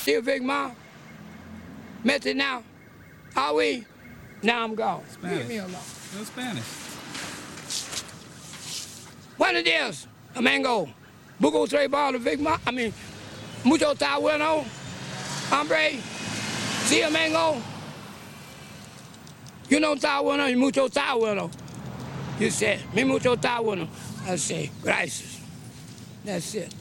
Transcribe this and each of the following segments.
Still Big Mom. Met it now. Are we? Now I'm gone. Spanish. Leave me alone. No Spanish. Buenos dias, amigo. Buco tres balas, Big Mom. I mean, mucho está bueno. Hombre. Sí, amigo. You know está bueno, y mucho está bueno. You said, mi mucho está bueno. I say, gracias. That's it.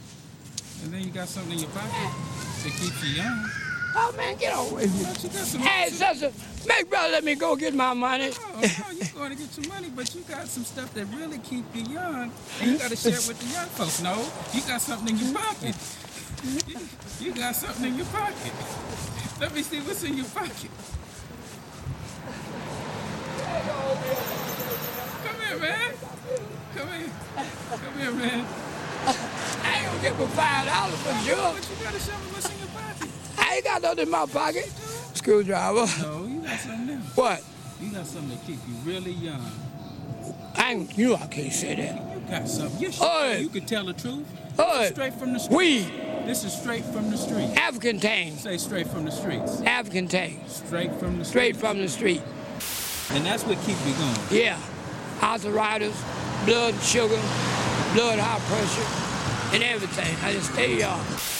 And then you got something in your pocket that keeps you young. Oh, man, get away from me. But you got some Hey, sister, make brother let me go get my money. Oh, oh no, you're going to get your money, but you got some stuff that really keep you young, and you got to share it with the young folks. No, you got something in your pocket. You, you got something in your pocket. Let me see what's in your pocket. Come here, man. Come here. Come here, man. I ain't gonna get my five dollars for sure. But you got to show me what's in your pocket. I ain't got nothing in my pocket. Screwdriver. No, you got something else. What? You got something to keep you really young. I ain't, you know I can't say that. You got something. Yes, Oi. you, you can tell the truth. Straight from the street. Weed, This is straight from the street. African tang, Say straight from the streets. African tang, Straight from the straight streets. from the street. And that's what keep me going. Yeah, arthritis, blood sugar, blood high pressure, and everything. I just tell y'all.